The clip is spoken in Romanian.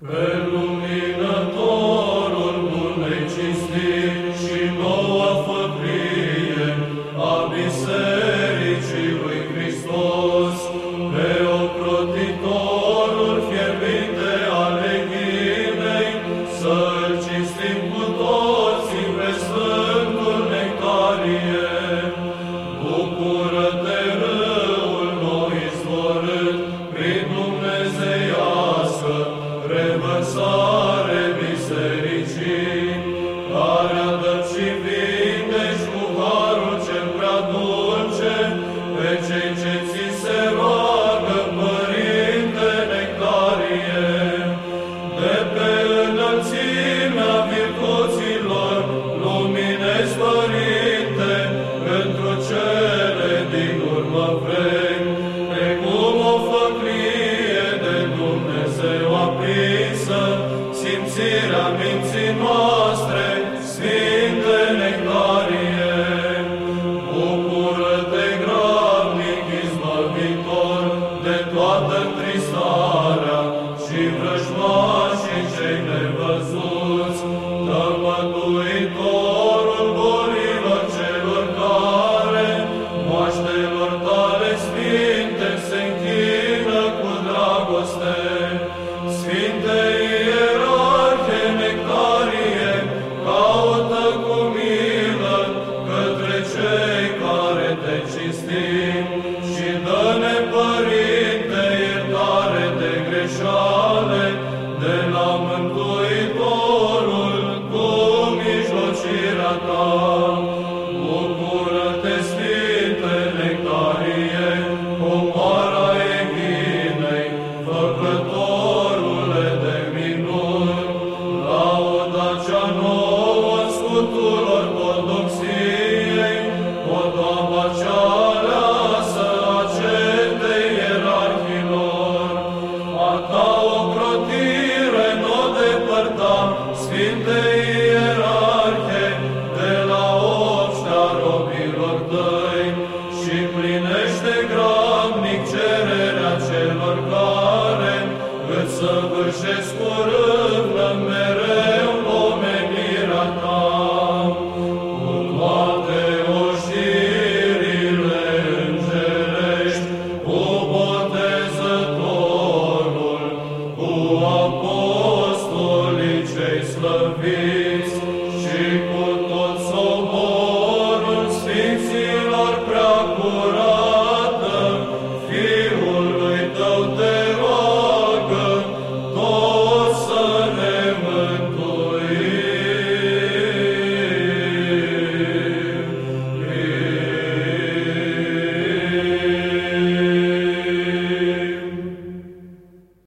Pelum Rosa. Curățirea minții noastre, Sfinte nectarie, Bucură-te grabnic izbăvitor de toată tristarea și vrăjitoria. faith.